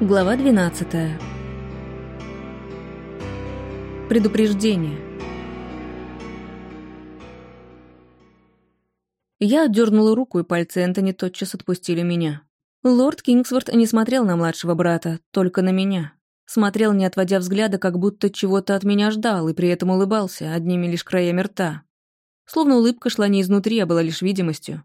Глава 12. Предупреждение. Я отдернула руку, и пальцы Энтони тотчас отпустили меня. Лорд Кингсворт не смотрел на младшего брата, только на меня. Смотрел, не отводя взгляда, как будто чего-то от меня ждал, и при этом улыбался, одними лишь краями рта. Словно улыбка шла не изнутри, а была лишь видимостью.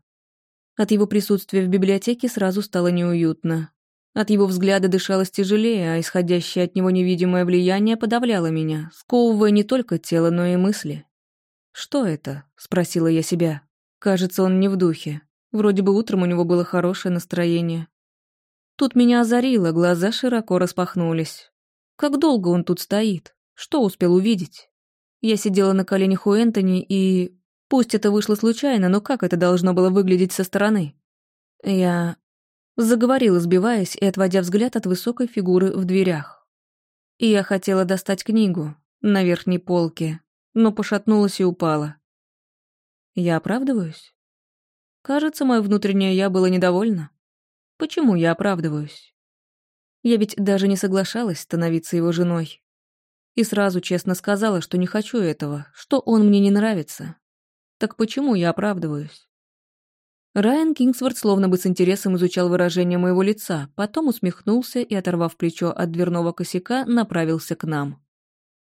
От его присутствия в библиотеке сразу стало неуютно. От его взгляда дышалось тяжелее, а исходящее от него невидимое влияние подавляло меня, сковывая не только тело, но и мысли. «Что это?» — спросила я себя. Кажется, он не в духе. Вроде бы утром у него было хорошее настроение. Тут меня озарило, глаза широко распахнулись. Как долго он тут стоит? Что успел увидеть? Я сидела на коленях у Энтони и Пусть это вышло случайно, но как это должно было выглядеть со стороны? Я заговорила, сбиваясь и отводя взгляд от высокой фигуры в дверях. Я хотела достать книгу на верхней полке, но пошатнулась и упала. Я оправдываюсь? Кажется, мое внутреннее «я» было недовольно. Почему я оправдываюсь? Я ведь даже не соглашалась становиться его женой. И сразу честно сказала, что не хочу этого, что он мне не нравится, так почему я оправдываюсь? Райан Кингсворт словно бы с интересом изучал выражение моего лица, потом усмехнулся и, оторвав плечо от дверного косяка, направился к нам.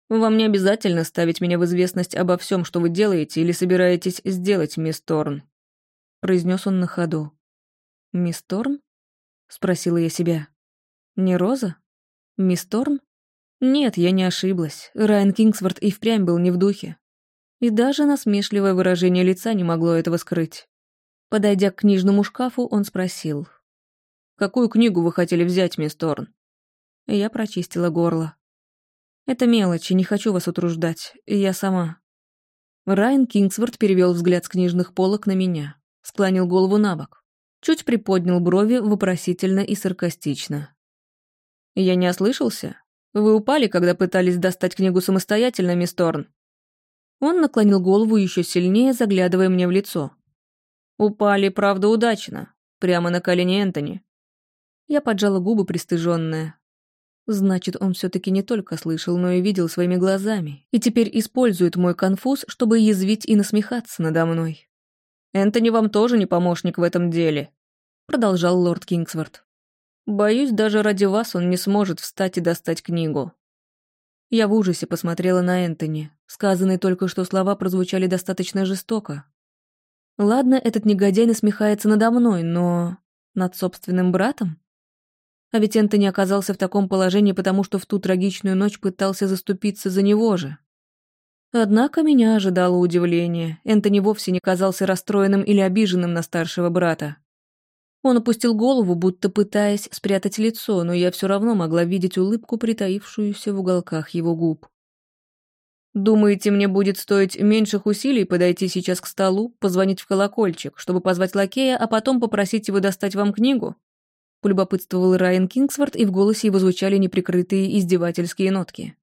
«Вам не обязательно ставить меня в известность обо всем, что вы делаете или собираетесь сделать, мисс Торн», — произнес он на ходу. «Мисс Торн?» — спросила я себя. «Не Роза? Мисс Торн?» Нет, я не ошиблась. Райан Кингсворт и впрямь был не в духе. И даже насмешливое выражение лица не могло этого скрыть. Подойдя к книжному шкафу, он спросил. «Какую книгу вы хотели взять, мисс Торн?» Я прочистила горло. «Это мелочи, не хочу вас утруждать. Я сама». Райан Кингсворт перевел взгляд с книжных полок на меня, склонил голову на бок, чуть приподнял брови вопросительно и саркастично. «Я не ослышался? Вы упали, когда пытались достать книгу самостоятельно, мисс Торн?» Он наклонил голову еще сильнее, заглядывая мне в лицо. «Упали, правда, удачно. Прямо на колени Энтони». Я поджала губы, пристыженная. Значит, он все-таки не только слышал, но и видел своими глазами, и теперь использует мой конфуз, чтобы язвить и насмехаться надо мной. «Энтони вам тоже не помощник в этом деле», — продолжал лорд Кингсворт. «Боюсь, даже ради вас он не сможет встать и достать книгу. Я в ужасе посмотрела на Энтони. Сказанные только что слова прозвучали достаточно жестоко. Ладно, этот негодяй насмехается надо мной, но... над собственным братом? А ведь Энтони оказался в таком положении, потому что в ту трагичную ночь пытался заступиться за него же. Однако меня ожидало удивление. Энтони вовсе не казался расстроенным или обиженным на старшего брата. Он опустил голову, будто пытаясь спрятать лицо, но я все равно могла видеть улыбку, притаившуюся в уголках его губ. «Думаете, мне будет стоить меньших усилий подойти сейчас к столу, позвонить в колокольчик, чтобы позвать лакея, а потом попросить его достать вам книгу?» Полюбопытствовал Райан Кингсворт, и в голосе его звучали неприкрытые издевательские нотки.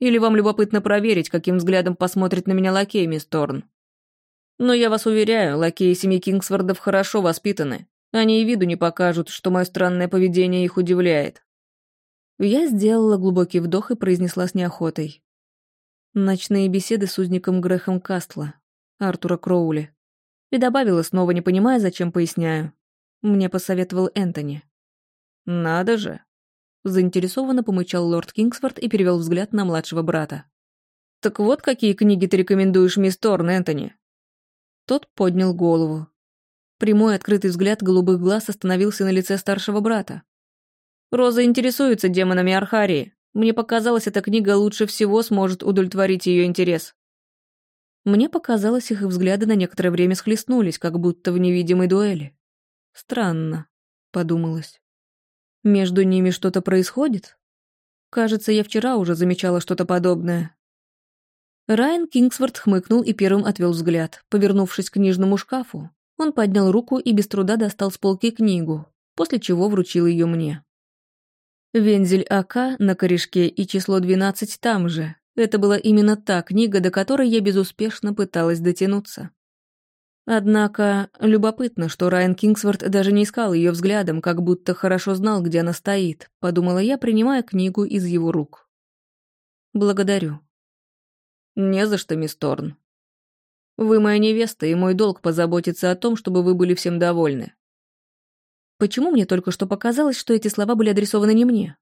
«Или вам любопытно проверить, каким взглядом посмотрит на меня лакей, мисс Торн?» «Но я вас уверяю, лакеи семьи Кингсвордов хорошо воспитаны. Они и виду не покажут, что мое странное поведение их удивляет. Я сделала глубокий вдох и произнесла с неохотой. Ночные беседы с узником Грехом Кастла, Артура Кроули. И добавила, снова не понимая, зачем поясняю. Мне посоветовал Энтони. «Надо же!» Заинтересованно помычал лорд Кингсфорд и перевел взгляд на младшего брата. «Так вот какие книги ты рекомендуешь, мисс Торн, Энтони?» Тот поднял голову. Прямой открытый взгляд голубых глаз остановился на лице старшего брата. «Роза интересуется демонами Архарии. Мне показалось, эта книга лучше всего сможет удовлетворить ее интерес». Мне показалось, их взгляды на некоторое время схлестнулись, как будто в невидимой дуэли. «Странно», — подумалось. «Между ними что-то происходит? Кажется, я вчера уже замечала что-то подобное». Райан Кингсворт хмыкнул и первым отвел взгляд, повернувшись к книжному шкафу, он поднял руку и без труда достал с полки книгу, после чего вручил ее мне. Вензель АК на корешке и число 12 там же. Это была именно та книга, до которой я безуспешно пыталась дотянуться. Однако, любопытно, что Райан Кингсворт даже не искал ее взглядом, как будто хорошо знал, где она стоит, подумала я, принимая книгу из его рук. Благодарю. Не за что, мисс Торн. Вы моя невеста, и мой долг позаботиться о том, чтобы вы были всем довольны. Почему мне только что показалось, что эти слова были адресованы не мне?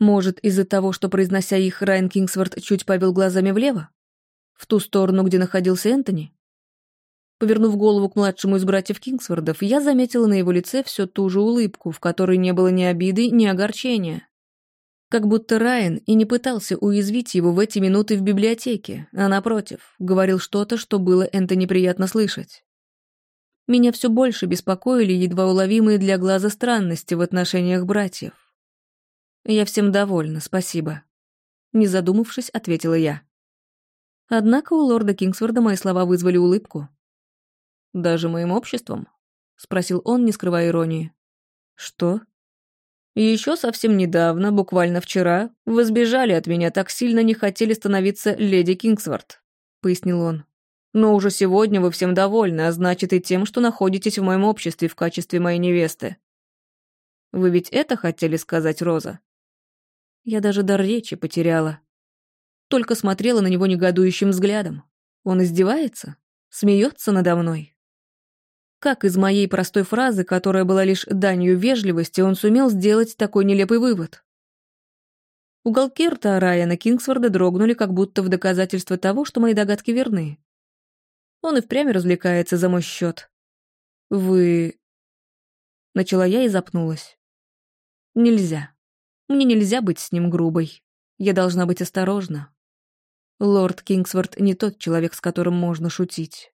Может, из-за того, что, произнося их, Райан Кингсворт чуть повел глазами влево? В ту сторону, где находился Энтони? Повернув голову к младшему из братьев Кингсвордов, я заметила на его лице все ту же улыбку, в которой не было ни обиды, ни огорчения. Как будто Райан и не пытался уязвить его в эти минуты в библиотеке, а напротив, говорил что-то, что было Энтони приятно слышать. Меня все больше беспокоили едва уловимые для глаза странности в отношениях братьев. «Я всем довольна, спасибо», — не задумавшись, ответила я. Однако у лорда Кингсворда мои слова вызвали улыбку. «Даже моим обществом?» — спросил он, не скрывая иронии. «Что?» «Еще совсем недавно, буквально вчера, вы сбежали от меня, так сильно не хотели становиться леди Кингсворт», — пояснил он. «Но уже сегодня вы всем довольны, а значит и тем, что находитесь в моем обществе в качестве моей невесты. Вы ведь это хотели сказать, Роза?» Я даже дар речи потеряла. Только смотрела на него негодующим взглядом. Он издевается? Смеется надо мной? Как из моей простой фразы, которая была лишь данью вежливости, он сумел сделать такой нелепый вывод? Уголки рта Райана Кингсворда дрогнули, как будто в доказательство того, что мои догадки верны. Он и впрямь развлекается за мой счет. «Вы...» Начала я и запнулась. «Нельзя. Мне нельзя быть с ним грубой. Я должна быть осторожна. Лорд Кингсворт не тот человек, с которым можно шутить.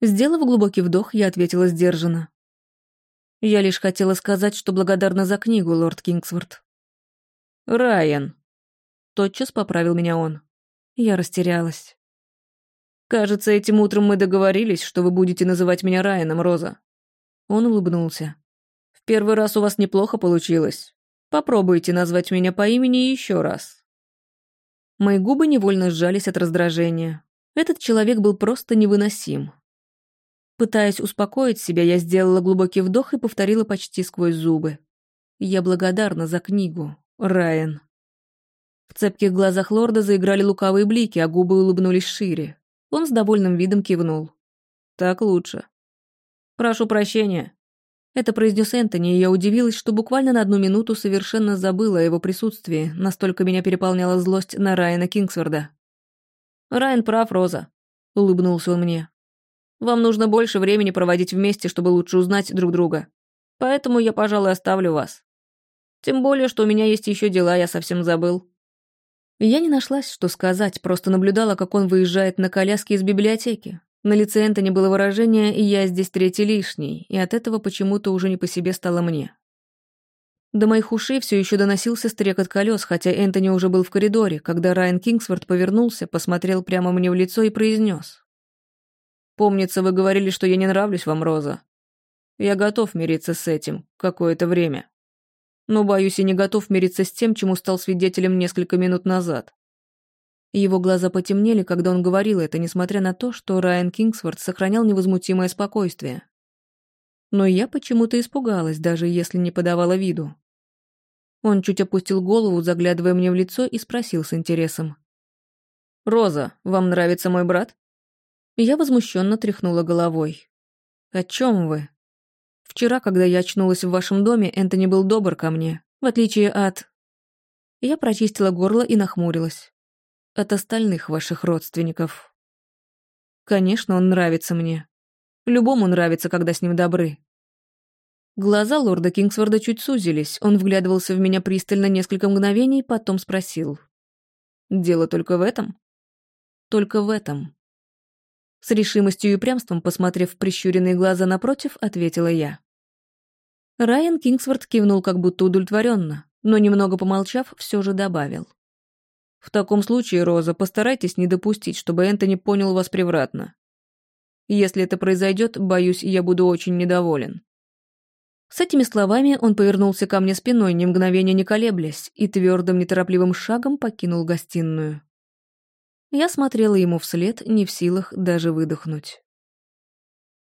Сделав глубокий вдох, я ответила сдержанно. Я лишь хотела сказать, что благодарна за книгу, лорд Кингсворт. «Райан», — тотчас поправил меня он. Я растерялась. «Кажется, этим утром мы договорились, что вы будете называть меня Райаном, Роза». Он улыбнулся. «В первый раз у вас неплохо получилось. Попробуйте назвать меня по имени еще раз». Мои губы невольно сжались от раздражения. Этот человек был просто невыносим. Пытаясь успокоить себя, я сделала глубокий вдох и повторила почти сквозь зубы. Я благодарна за книгу, Райан. В цепких глазах лорда заиграли лукавые блики, а губы улыбнулись шире. Он с довольным видом кивнул. «Так лучше». «Прошу прощения». Это произнес Энтони, и я удивилась, что буквально на одну минуту совершенно забыла о его присутствии, настолько меня переполняла злость на Райана Кингсворда. «Райан прав, Роза», — улыбнулся он мне. Вам нужно больше времени проводить вместе, чтобы лучше узнать друг друга. Поэтому я, пожалуй, оставлю вас. Тем более, что у меня есть еще дела, я совсем забыл». Я не нашлась, что сказать, просто наблюдала, как он выезжает на коляске из библиотеки. На лице Энтони было выражение «я здесь третий лишний», и от этого почему-то уже не по себе стало мне. До моих ушей все еще доносился стрекот колес, хотя Энтони уже был в коридоре, когда Райан Кингсворт повернулся, посмотрел прямо мне в лицо и произнес. Помнится, вы говорили, что я не нравлюсь вам, Роза. Я готов мириться с этим какое-то время. Но, боюсь, и не готов мириться с тем, чему стал свидетелем несколько минут назад. Его глаза потемнели, когда он говорил это, несмотря на то, что Райан Кингсворт сохранял невозмутимое спокойствие. Но я почему-то испугалась, даже если не подавала виду. Он чуть опустил голову, заглядывая мне в лицо, и спросил с интересом. «Роза, вам нравится мой брат?» Я возмущенно тряхнула головой. «О чем вы?» «Вчера, когда я очнулась в вашем доме, Энтони был добр ко мне, в отличие от...» Я прочистила горло и нахмурилась. «От остальных ваших родственников». «Конечно, он нравится мне. Любому нравится, когда с ним добры». Глаза лорда Кингсворда чуть сузились, он вглядывался в меня пристально несколько мгновений, потом спросил. «Дело только в этом?» «Только в этом», с решимостью и упрямством, посмотрев в прищуренные глаза напротив, ответила я. Райан Кингсворт кивнул как будто удовлетворенно, но немного помолчав, все же добавил. «В таком случае, Роза, постарайтесь не допустить, чтобы Энтони понял вас превратно. Если это произойдет, боюсь, я буду очень недоволен». С этими словами он повернулся ко мне спиной, ни мгновения не колеблясь, и твердым неторопливым шагом покинул гостиную. Я смотрела ему вслед, не в силах даже выдохнуть.